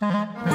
Bye.